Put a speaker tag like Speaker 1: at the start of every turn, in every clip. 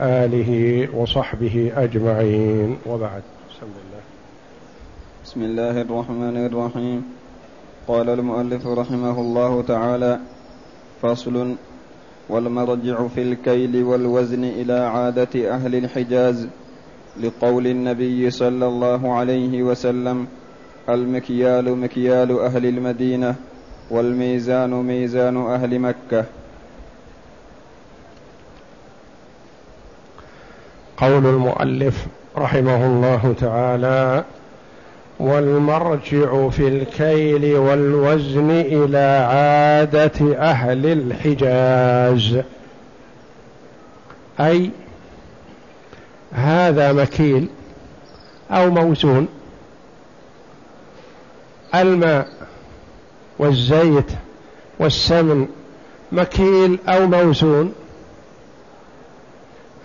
Speaker 1: آله وصحبه أجمعين. وبعد. بسم الله.
Speaker 2: بسم الله الرحمن الرحيم. قال المؤلف رحمه الله تعالى فصل والمرجع في الكيل والوزن إلى عادة أهل الحجاز لقول النبي صلى الله عليه وسلم المكيال مكيال أهل المدينة والميزان ميزان أهل مكة.
Speaker 1: قول المؤلف رحمه الله تعالى والمرجع في الكيل والوزن إلى عادة أهل الحجاز أي هذا مكيل أو موزون الماء والزيت والسمن مكيل أو موزون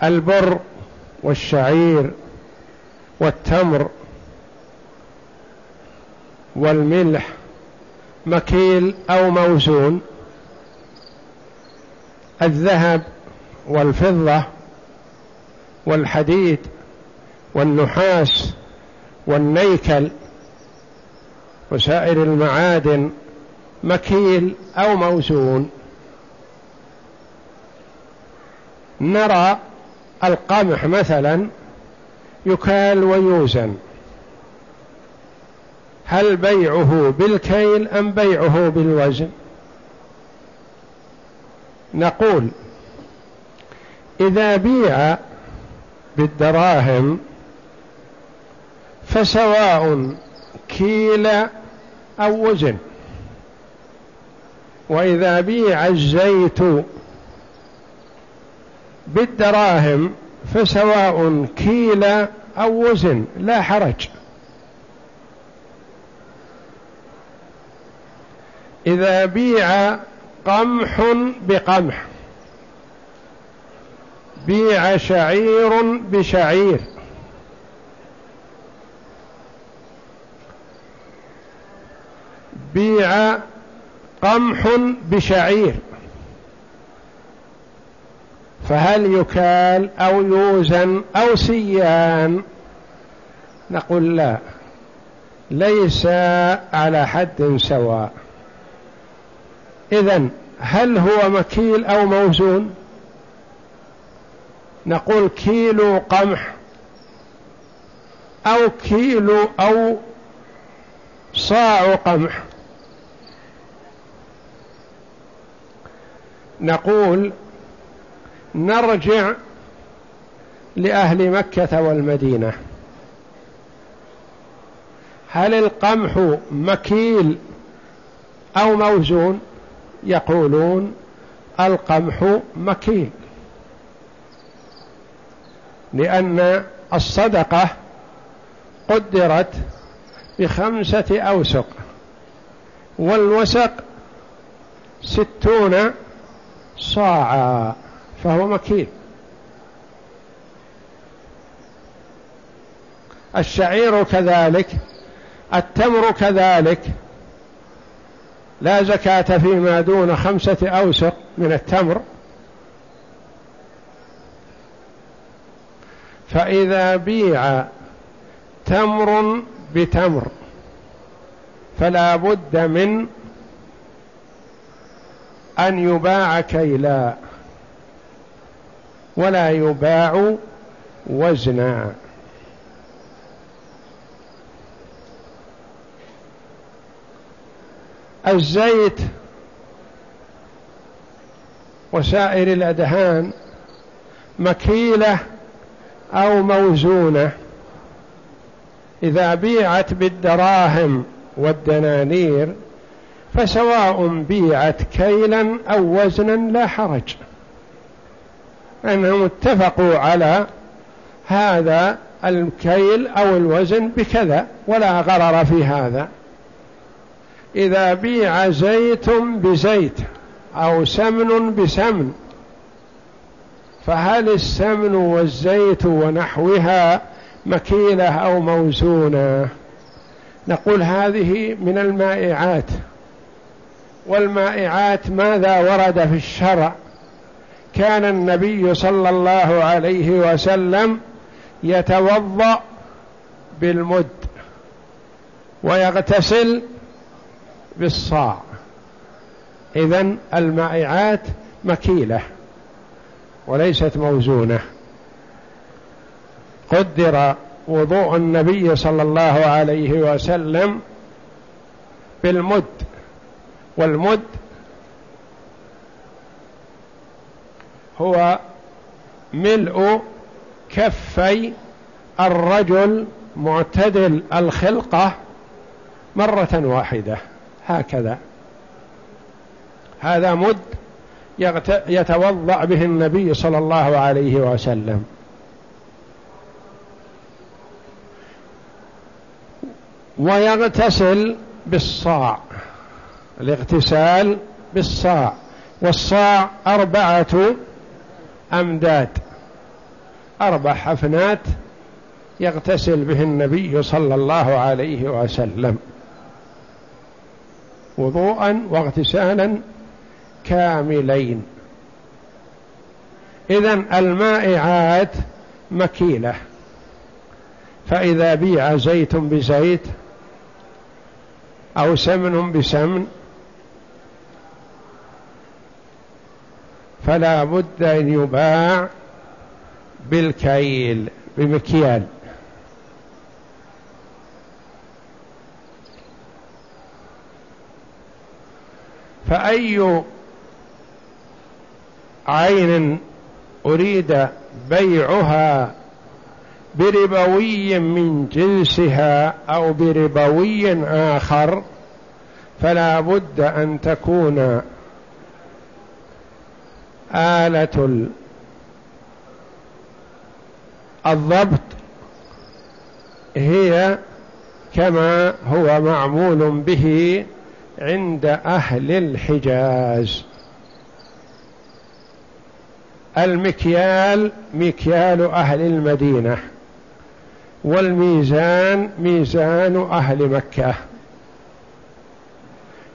Speaker 1: البر والشعير والتمر والملح مكيل أو موزون الذهب والفضة والحديد والنحاس والنيكل وسائر المعادن مكيل أو موزون. نرى القمح مثلا يكال ويوزن. هل بيعه بالكيل أم بيعه بالوزن؟ نقول إذا بيع بالدراهم فسواء كيل أو وزن. وإذا بيع الزيت بالدراهم فسواء كيل أو وزن لا حرج. إذا بيع قمح بقمح. بيع شعير بشعير. بيع قمح بشعير. فهل يكال أو يوزن أو سيان؟ نقول لا. ليس على حد سواء. إذن هل هو مكيل أو موزون؟ نقول كيلو قمح أو كيلو أو صاع قمح. نقول نرجع لأهل مكة والمدينة. هل القمح مكيل أو موزون؟ يقولون القمح مكيل. لأن الصدقة قدرت بخمسة أوسق والوسق ستون صاعا. فهو مكيل الشعير كذلك التمر كذلك لا زكاة فيما دون خمسة أوسق من التمر. فإذا بيع تمر بتمر فلا بد من أن يباع كيلا. ولا يباع وزنا. الزيت وسائر الأدهان مكيلة أو موزونة. إذا بيعت بالدراهم والدنانير فسواء بيعت كيلا أو وزنا لا حرج. أنهم اتفقوا على هذا الكيل أو الوزن بكذا ولا غرر في هذا. إذا بيع زيت بزيت أو سمن بسمن فهل السمن والزيت ونحوها مكيلة أو موزونة؟ نقول هذه من المائعات. والمائعات ماذا ورد في الشرع؟ كان النبي صلى الله عليه وسلم يتوضأ بالمد ويغتسل بالصاع. اذا المائعات مكيلة وليست موزونة. قدر وضوء النبي صلى الله عليه وسلم بالمد والمد هو ملء كفي الرجل معتدل الخلقة مرة واحدة هكذا. هذا مد يتوضأ به النبي صلى الله عليه وسلم. ويغتسل بالصاع الاغتسال بالصاع. والصاع أربعة أمداد. أربع حفنات يغتسل به النبي صلى الله عليه وسلم. وضوءا واغتسالا كاملين. إذا المائعات مكيلة. فإذا بيع زيت بزيت أو سمن بسمن فلا بد أن يباع بالكيل بمكيال. فأي عين أريد بيعها بربوي من جنسها أو بربوي آخر فلا بد أن تكون آلة الضبط هي كما هو معمول به عند أهل الحجاز. المكيال مكيال أهل المدينة والميزان ميزان أهل مكة.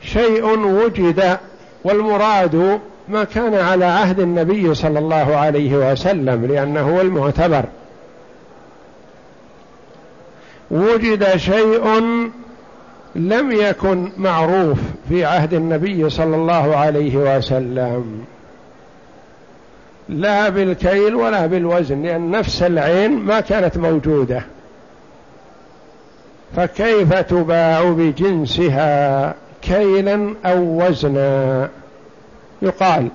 Speaker 1: شيء وجد والمراد ما كان على عهد النبي صلى الله عليه وسلم لأنه هو المعتبر. وجد شيء لم يكن معروف في عهد النبي صلى الله عليه وسلم. لا بالكيل ولا بالوزن لأن نفس العين ما كانت موجودة. فكيف تباع بجنسها كيلا أو وزنا؟ يقال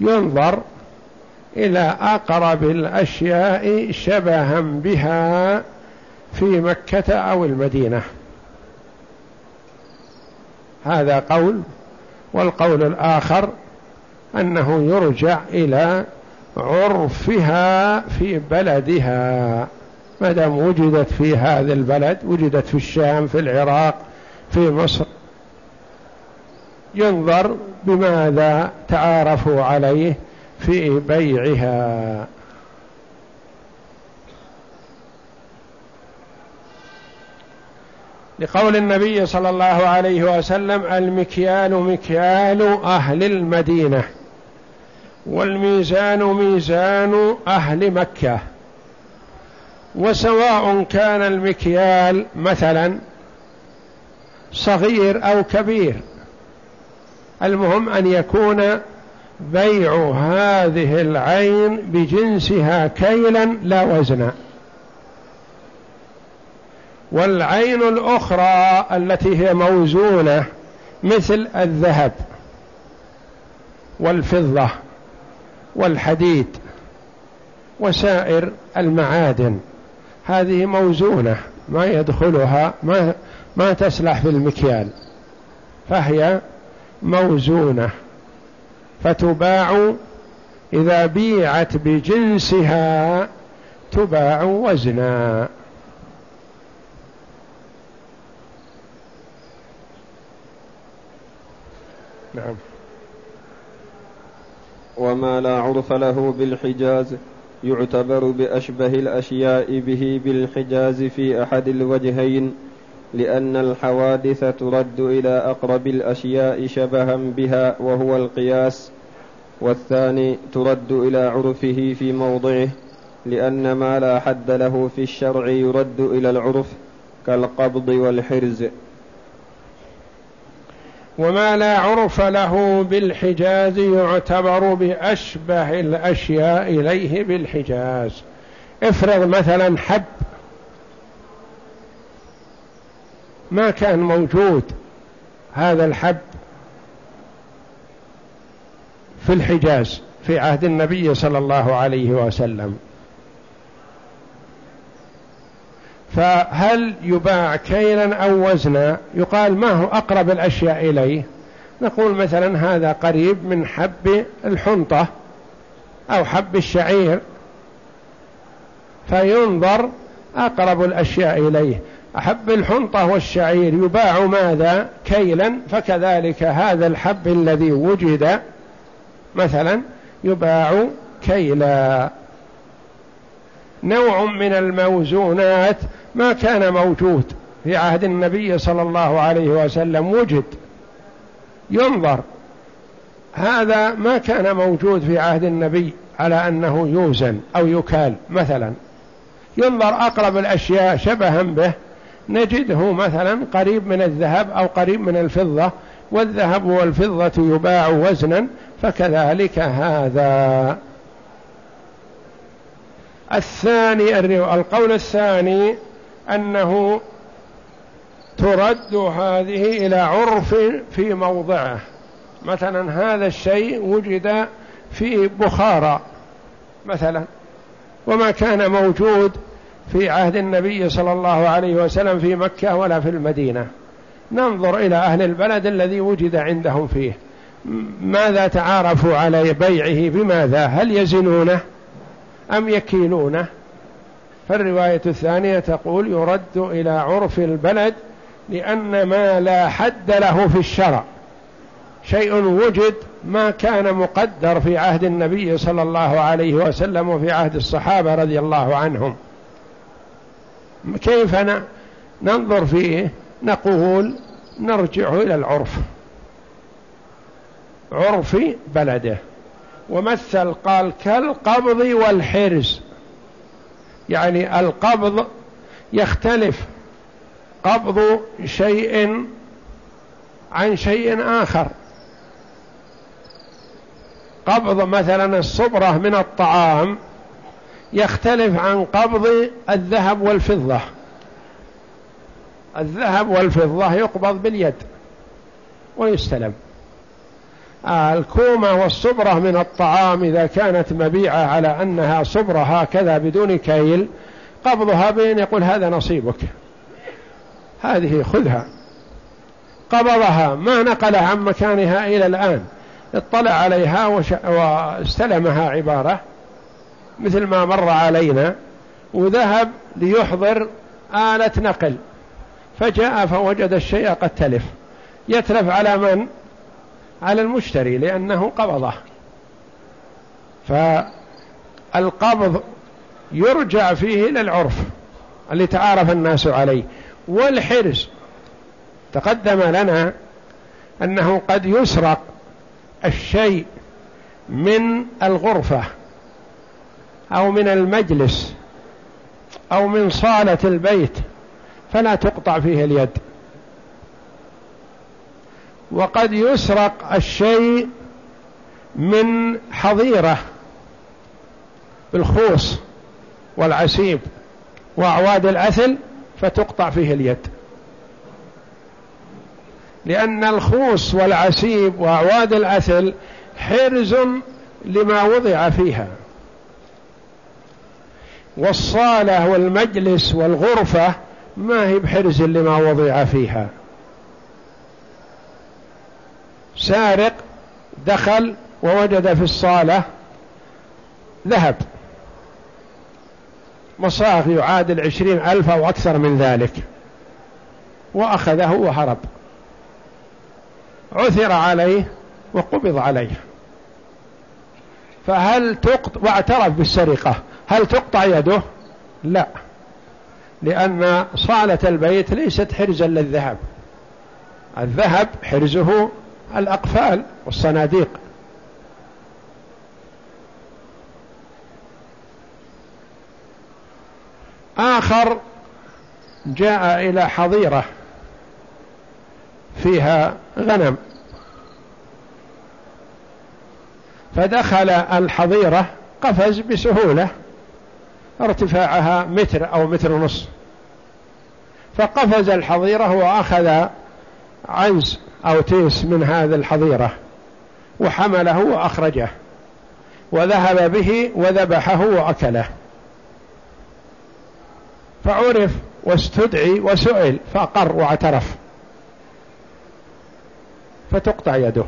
Speaker 1: ينظر إلى أقرب الأشياء شبها بها في مكة أو المدينة. هذا قول والقول الآخر أنه يرجع إلى عرفها في بلدها. ما دام وجدت في هذا البلد وجدت في الشام في العراق في مصر ينظر بماذا تعارفوا عليه في بيعها. لقول النبي صلى الله عليه وسلم المكيال مكيال أهل المدينة والميزان ميزان أهل مكة. وسواء كان المكيال مثلا صغير أو كبير المهم أن يكون بيع هذه العين بجنسها كيلا لا وزنا. والعين الأخرى التي هي موزونة مثل الذهب والفضة والحديد وسائر المعادن. هذه موزونة ما يدخلها ما ما تسلح في المكيال فهي موزونة فتباع إذا بيعت بجنسها تباع وزنا. نعم.
Speaker 2: وما لا عرف له بالحجاز يعتبر بأشبه الأشياء به بالحجاز في أحد الوجهين. لأن الحوادث ترد إلى أقرب الأشياء شبها بها وهو القياس والثاني ترد إلى عرفه في موضعه لأن ما لا حد له في الشرع يرد إلى العرف كالقبض والحرز.
Speaker 1: وما لا عرف له بالحجاز يعتبر بأشبه الأشياء إليه بالحجاز. افرض مثلا حب ما كان موجود هذا الحب في الحجاز في عهد النبي صلى الله عليه وسلم. فهل يباع كيلا أو وزنا؟ يقال ما هو أقرب الأشياء إليه. نقول مثلا هذا قريب من حب الحنطة أو حب الشعير. فينظر أقرب الأشياء إليه. أحب الحنطة والشعير يباع ماذا؟ كيلا. فكذلك هذا الحب الذي وجد مثلا يباع كيلا. نوع من الموزونات ما كان موجود في عهد النبي صلى الله عليه وسلم. وجد ينظر. هذا ما كان موجود في عهد النبي على أنه يوزن أو يكال مثلا. ينظر أقرب الأشياء شبها به. نجده مثلا قريب من الذهب أو قريب من الفضة والذهب والفضة يباع وزنا فكذلك هذا. الثاني القول الثاني أنه ترد هذه إلى عرف في موضعه. مثلا هذا الشيء وجد في بخارى مثلا وما كان موجود في عهد النبي صلى الله عليه وسلم في مكة ولا في المدينة. ننظر إلى أهل البلد الذي وجد عندهم فيه. ماذا تعارفوا على بيعه؟ بماذا؟ هل يزنونه أم يكيلونه؟ فالرواية الثانية تقول يرد إلى عرف البلد لأن ما لا حد له في الشرع. شيء وجد ما كان مقدر في عهد النبي صلى الله عليه وسلم وفي عهد الصحابة رضي الله عنهم. كيف ننظر فيه؟ نقول نرجع إلى العرف. عرف بلده. ومثل قال كالقبض والحرز. يعني القبض يختلف. قبض شيء عن شيء آخر. قبض مثلا الصبرة من الطعام. يختلف عن قبض الذهب والفضة. الذهب والفضة يقبض باليد ويستلم. الكومة والصبرة من الطعام إذا كانت مبيعة على أنها صبرة هكذا بدون كيل قبضها بين يقول هذا نصيبك. هذه خذها. قبضها ما نقلها عن مكانها إلى الآن. اطلع عليها. واستلمها عبارة. مثل ما مر علينا وذهب ليحضر آلة نقل. فجاء فوجد الشيء قد تلف. يتلف على من؟ على المشتري لأنه قبضه. فالقبض يرجع فيه إلى العرف اللي تعارف الناس عليه. والحرز تقدم لنا أنه قد يسرق الشيء من الغرفة. أو من المجلس أو من صالة البيت فلا تقطع فيه اليد. وقد يسرق الشيء من حظيرة بالخوص والعسيب وأعواد الأثل فتقطع فيه اليد. لأن الخوص والعسيب وأعواد الأثل حرز لما وضع فيها. والصالة والمجلس والغرفة ما هي بحرز لما وضع فيها. سارق دخل ووجد في الصالة ذهب. مصاغ يعادل عشرين ألف أو أكثر من ذلك. وأخذه وهرب. عثر عليه وقبض عليه. فهل تقطع واعترف بالسرقة؟ هل تقطع يده؟ لا. لأن صالة البيت ليست حرزا للذهب. الذهب حرزه الأقفال والصناديق. آخر جاء إلى حظيرة فيها غنم. فدخل الحظيرة قفز بسهولة. ارتفاعها متر أو متر ونصف فقفز الحظيرة وأخذ عنز أو تيس من هذه الحظيرة وحمله وأخرجه وذهب به وذبحه وأكله. فعرف واستدعي وسئل فأقر واعترف. فتقطع يده.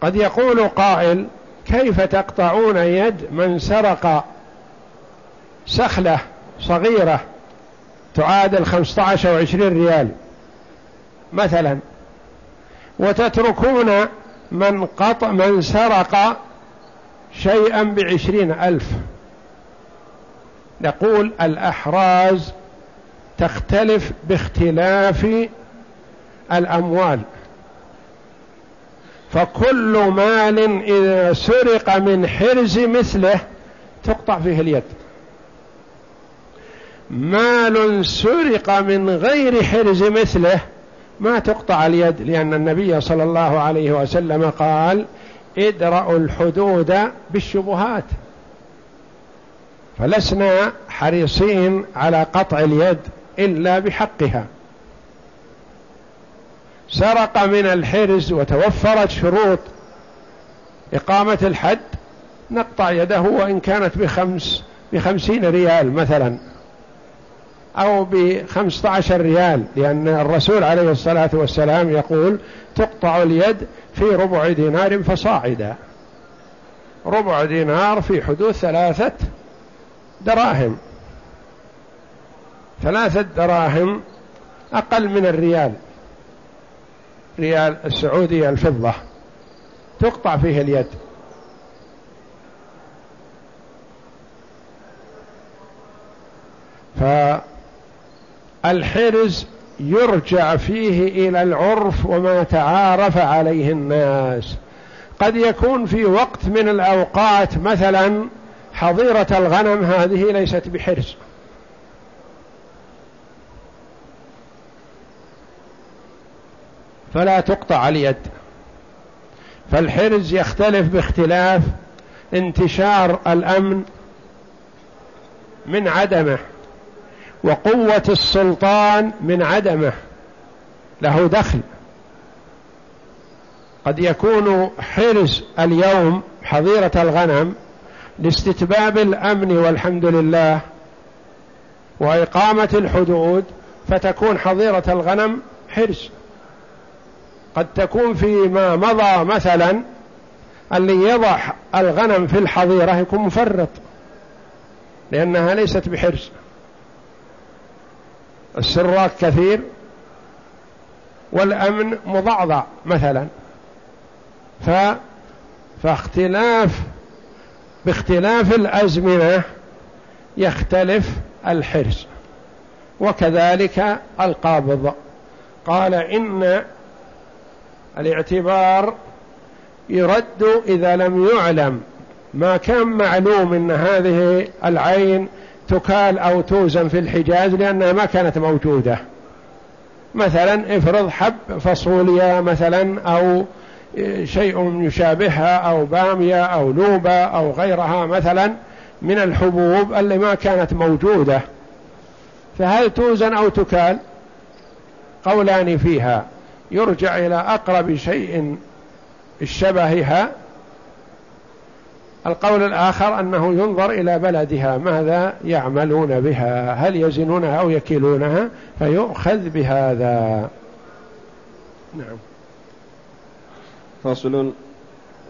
Speaker 1: قد يقول قائل كيف تقطعون يد من سرق سخلة صغيرة تعادل خمسة عشر وعشرين ريال مثلا. وتتركون من قطع من سرق شيئا بعشرين ألف. نقول الأحراز تختلف باختلاف الأموال. فكل مال إذا سرق من حرز مثله تقطع فيه اليد. مال سرق من غير حرز مثله ما تقطع اليد لأن النبي صلى الله عليه وسلم قال ادرأوا الحدود بالشبهات. فلسنا حريصين على قطع اليد إلا بحقها. سرق من الحرز وتوفرت شروط إقامة الحد نقطع يده وإن كانت بخمس بخمسين ريال مثلا. أو بخمسة عشر ريال لأن الرسول عليه الصلاة والسلام يقول تقطع اليد في ربع دينار فصاعدا. ربع دينار في حدود ثلاثة دراهم. ثلاثة دراهم أقل من الريال. ريال السعودي الفضة. تقطع فيه اليد. فالحرز يرجع فيه إلى العرف وما تعارف عليه الناس. قد يكون في وقت من الأوقات مثلا حظيرة الغنم هذه ليست بحرز. فلا تقطع اليد. فالحرز يختلف باختلاف انتشار الأمن من عدمه. وقوة السلطان من عدمه له دخل. قد يكون حرز اليوم حظيرة الغنم لاستتباب الأمن والحمد لله وإقامة الحدود فتكون حظيرة الغنم حرز. قد تكون فيما مضى مثلا اللي يضع الغنم في الحظيرة يكون مفرط لأنها ليست بحرز. السراك كثير والأمن مضعضع مثلا. ف فاختلاف باختلاف الأزمنة يختلف الحرز وكذلك القابض. قال إن الاعتبار يرد إذا لم يعلم ما كان معلوم إن هذه العين تكال أو توزن في الحجاز لأنها ما كانت موجودة. مثلا افرض حب فصوليا مثلا أو شيء يشابهها أو بامية أو لوبة أو غيرها مثلا من الحبوب اللي ما كانت موجودة. فهل توزن أو تكال؟ قولان فيها. يرجع إلى أقرب شيء الشبهها القول الآخر أنه ينظر إلى بلدها ماذا يعملون بها هل يزنونها أو يكيلونها فيؤخذ بهذا. نعم.
Speaker 2: فصل.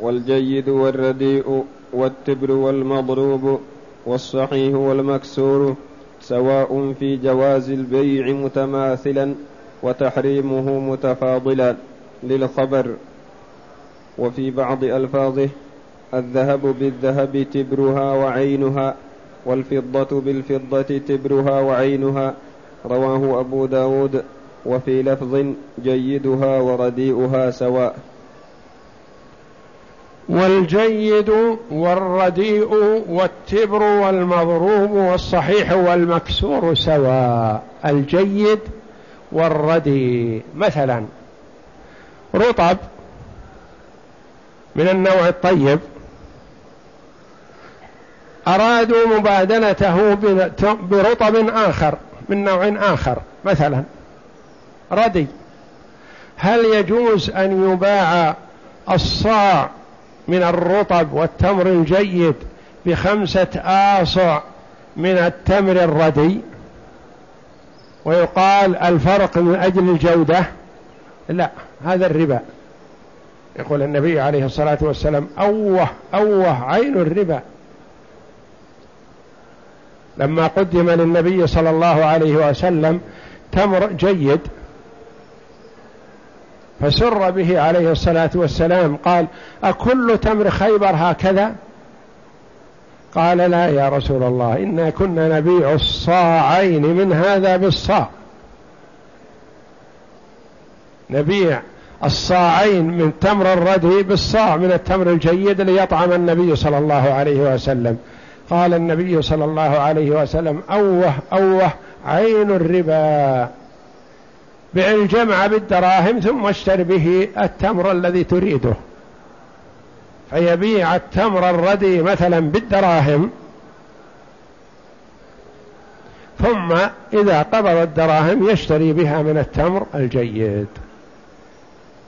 Speaker 2: والجيد والرديء والتبر والمضروب والصحيح والمكسور سواء في جواز البيع متماثلا وتحريمه متفاضلا للخبر. وفي بعض ألفاظه الذهب بالذهب تبرها وعينها والفضة بالفضة تبرها وعينها. رواه أبو داود. وفي لفظ جيدها ورديئها سواء.
Speaker 1: والجيد والرديء والتبر والمضروب والصحيح والمكسور سواء. الجيد والردي مثلا رطب من النوع الطيب أرادوا مبادلته برطب آخر من نوع آخر. مثلا ردي هل يجوز أن يباع الصاع من الرطب والتمر الجيد بخمسة آصع من التمر الردي ويقال الفرق من أجل الجودة؟ لا هذا الربا. يقول النبي عليه الصلاة والسلام أوه أوه عين الربا. لما قدم للنبي صلى الله عليه وسلم تمر جيد فسر به عليه الصلاة والسلام قال أكل تمر خيبر هكذا؟ قال لا يا رسول الله إنا كنا نبيع الصاعين من هذا بالصاع. نبيع الصاعين من تمر الردي بالصاع من التمر الجيد ليطعم النبي صلى الله عليه وسلم. قال النبي صلى الله عليه وسلم أوه أوه عين الربا. بع الجمع بالدراهم ثم اشتر به التمر الذي تريده. فيبيع التمر الردي مثلا بالدراهم. ثم إذا قبض الدراهم يشتري بها من التمر الجيد.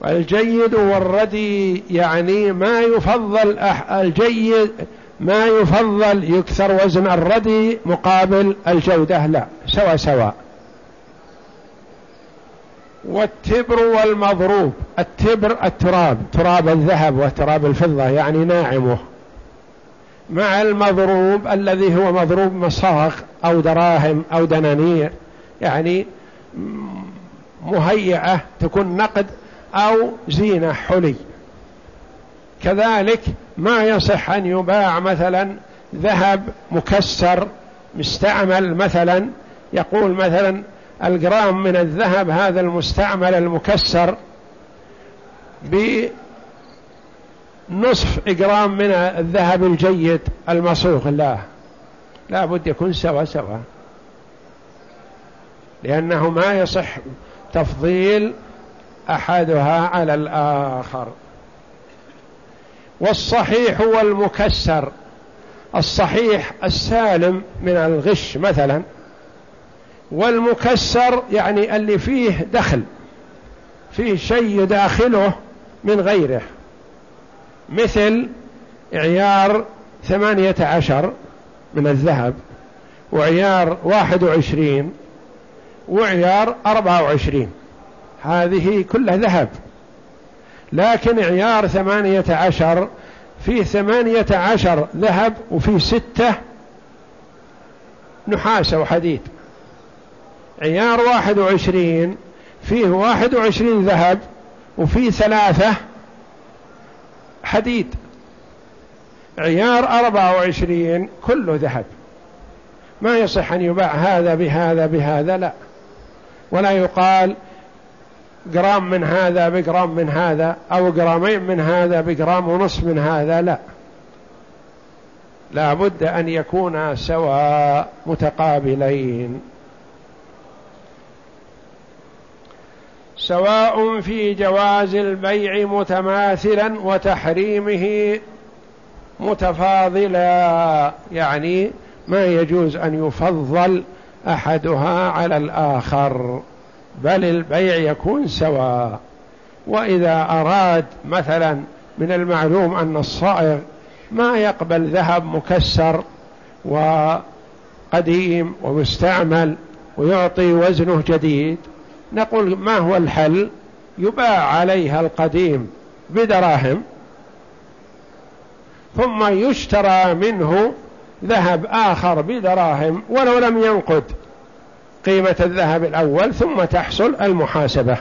Speaker 1: والجيد والردي يعني ما يفضل الجيد ما يفضل يكثر وزن الردي مقابل الجودة لا سوا سوا. والتبر والمضروب التبر التراب تراب الذهب وتراب الفضة يعني ناعمه. مع المضروب الذي هو مضروب مصاغ أو دراهم أو دنانير يعني مهيئة تكون نقد أو زينة حلي. كذلك ما يصح أن يباع مثلا ذهب مكسر مستعمل مثلا يقول مثلا الجرام من الذهب هذا المستعمل المكسر بنصف جرام من الذهب الجيد المصوغ لا لا بد يكون سوا سوا. لأنه ما يصح تفضيل أحدها على الآخر. والصحيح والمكسر. الصحيح السالم من الغش مثلا والمكسر يعني اللي فيه دخل فيه شيء يداخله من غيره. مثل عيار ثمانية عشر من الذهب وعيار واحد وعشرين وعيار أربعة وعشرين. هذه كلها ذهب. لكن عيار ثمانية عشر فيه ثمانية عشر ذهب وفيه ستة نحاسة وحديد عيار واحد وعشرين فيه واحد وعشرين ذهب وفيه ثلاثة حديد. عيار أربعة وعشرين كله ذهب. ما يصح أن يباع هذا بهذا بهذا لا. ولا يقال جرام من هذا بجرام من هذا أو جرامين من هذا بجرام ونصف من هذا لا. لا بد أن يكونا سواء متقابلين. سواء في جواز البيع متماثلا وتحريمه متفاضلا يعني ما يجوز أن يفضل أحدها على الآخر. بل البيع يكون سواء. وإذا أراد مثلا من المعلوم أن الصائغ ما يقبل ذهب مكسر وقديم ومستعمل ويعطي وزنه جديد نقول ما هو الحل؟ يباع عليها القديم بدراهم ثم يشترى منه ذهب آخر بدراهم ولو لم ينقد. قيمة الذهب الأول ثم تحصل المحاسبة.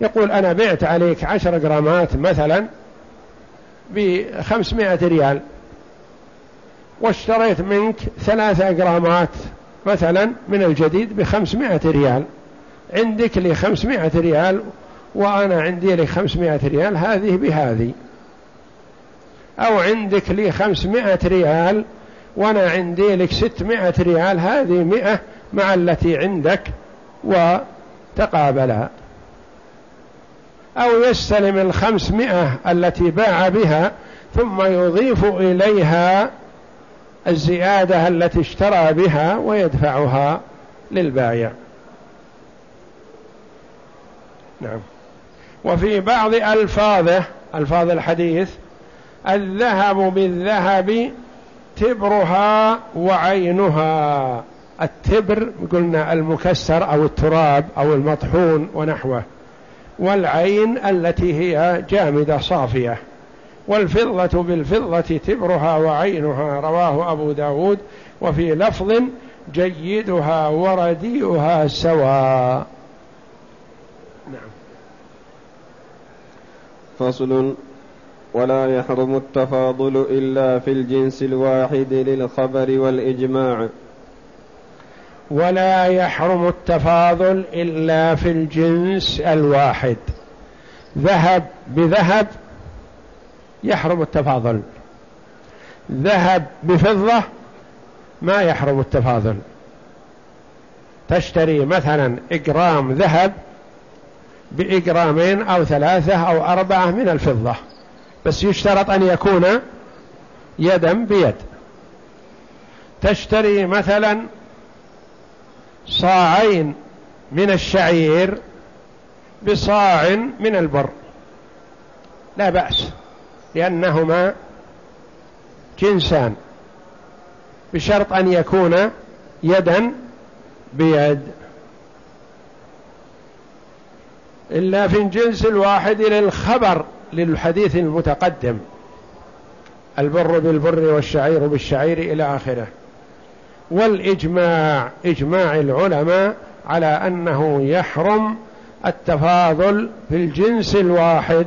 Speaker 1: يقول أنا بعت عليك عشر جرامات مثلا بخمسمائة ريال واشتريت منك ثلاثة جرامات مثلا من الجديد بخمسمائة ريال. عندك لي خمسمائة ريال وأنا عندي لي خمسمائة ريال هذه بهذه. أو عندك لي خمسمائة ريال وأنا عندي لك ستمائة ريال هذه مئة مع التي عندك وتقابلا أو يستلم الخمسمائة التي باع بها ثم يضيف إليها الزيادة التي اشترى بها ويدفعها للبائع نعم. وفي بعض ألفاظه ألفاظ الحديث الذهب بالذهب تبرها وعينها. التبر قلنا المكسر أو التراب أو المطحون ونحوه والعين التي هي جامدة صافية والفضة بالفضة تبرها وعينها رواه أبو داود وفي لفظ جيدها ورديئها سواء. نعم.
Speaker 2: فصل ولا يحرم التفاضل إلا في الجنس الواحد للخبر والإجماع.
Speaker 1: ولا يحرم التفاضل إلا في الجنس الواحد. ذهب بذهب يحرم التفاضل. ذهب بفضة ما يحرم التفاضل. تشتري مثلا إجرام ذهب بإجرامين أو ثلاثة أو أربعة من الفضة. بس يشترط أن يكون يدا بيد. تشتري مثلا صاعين من الشعير بصاع من البر. لا بأس لأنهما جنسان بشرط أن يكون يدا بيد. إلا في الجنس الواحد للخبر للحديث المتقدم البر بالبر والشعير بالشعير إلى آخره. والإجماع إجماع العلماء على أنه يحرم التفاضل في الجنس الواحد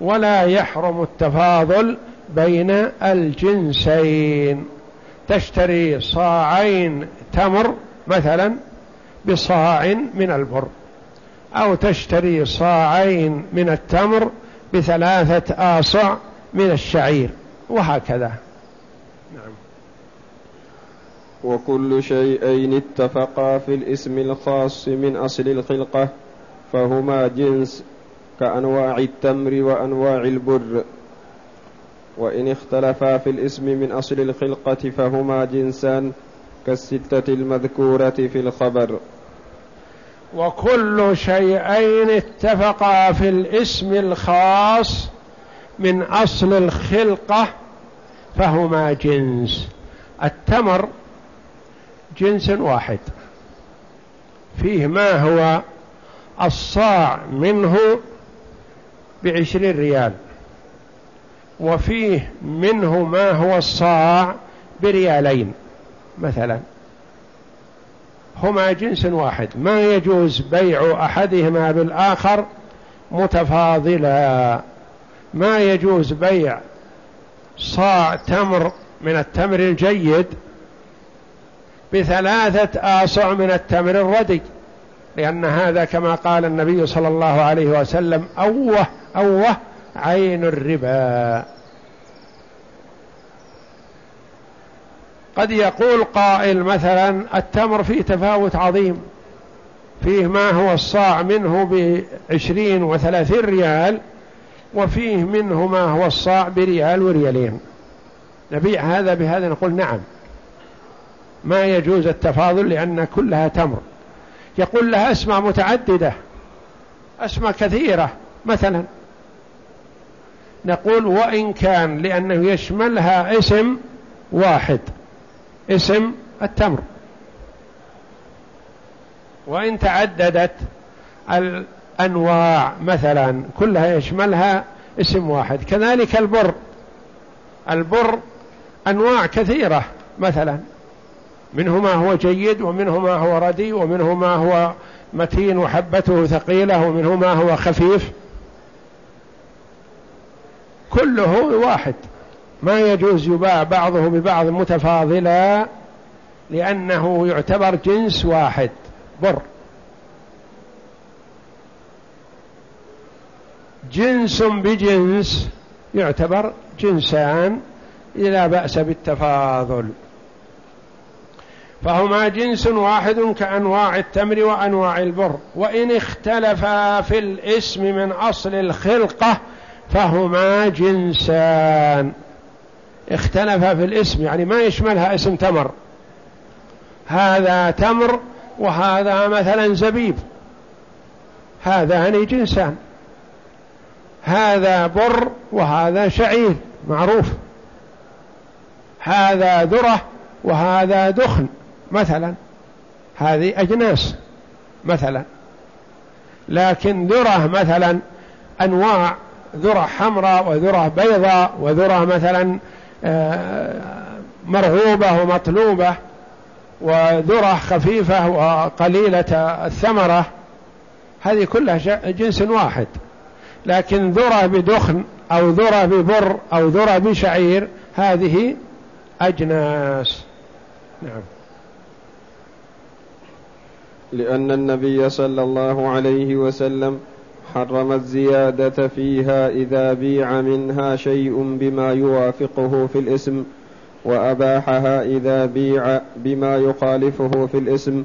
Speaker 1: ولا يحرم التفاضل بين الجنسين. تشتري صاعين تمر مثلا بصاع من البر أو تشتري صاعين من التمر بثلاثة آصع من الشعير وهكذا. نعم.
Speaker 2: وكل شيئين اتفقا في الاسم الخاص من أصل الخلقة فهما جنس كأنواع التمر وأنواع البر. وإن اختلفا في الاسم من أصل الخلقة فهما جنسان كالستة المذكورة في الخبر.
Speaker 1: وكل شيئين اتفقا في الاسم الخاص من أصل الخلقة فهما جنس. التمر جنس واحد. فيه ما هو الصاع منه بعشرين ريال. وفيه منه ما هو الصاع بريالين مثلا. هما جنس واحد. ما يجوز بيع أحدهما بالآخر متفاضلا. ما يجوز بيع صاع تمر من التمر الجيد بثلاثة آصع من التمر الردي لأن هذا كما قال النبي صلى الله عليه وسلم أوه أوه عين الربا. قد يقول قائل مثلا التمر فيه تفاوت عظيم فيه ما هو الصاع منه بعشرين وثلاثين ريال وفيه منه ما هو الصاع بريال وريالين. نبيع هذا بهذا نقول نعم. ما يجوز التفاضل لأن كلها تمر. يقول لها أسماء متعددة أسماء كثيرة مثلا نقول وإن كان لأنه يشملها اسم واحد اسم التمر. وإن تعددت الأنواع مثلا كلها يشملها اسم واحد. كذلك البر. البر أنواع كثيرة مثلا منه ما هو جيد ومنه ما هو ردي ومنه ما هو متين وحبته ثقيلة ومنه ما هو خفيف. كله واحد. ما يجوز يباع بعضه ببعض متفاضلا لأنه يعتبر جنس واحد بر. جنس بجنس يعتبر جنسان لا بأس بالتفاضل. فهما جنس واحد كأنواع التمر وأنواع البر. وإن اختلفا في الاسم من أصل الخلقة فهما جنسان. اختلفا في الاسم يعني ما يشملها اسم تمر. هذا تمر وهذا مثلا زبيب. هذان جنسان. هذا بر وهذا شعير معروف. هذا ذرة وهذا دخن. مثلا هذه أجناس مثلا لكن ذرة مثلا أنواع ذرة حمراء وذرة بيضاء وذرة مثلا آه، مرغوبة ومطلوبة وذرة خفيفة وقليلة الثمرة. هذه كلها جنس واحد. لكن ذرة بدخن أو ذرة ببر أو ذرة بشعير هذه أجناس. نعم.
Speaker 2: لأن النبي صلى الله عليه وسلم حرم الزيادة فيها إذا بيع منها شيء بما يوافقه في الاسم وأباحها إذا بيع بما يخالفه في الاسم.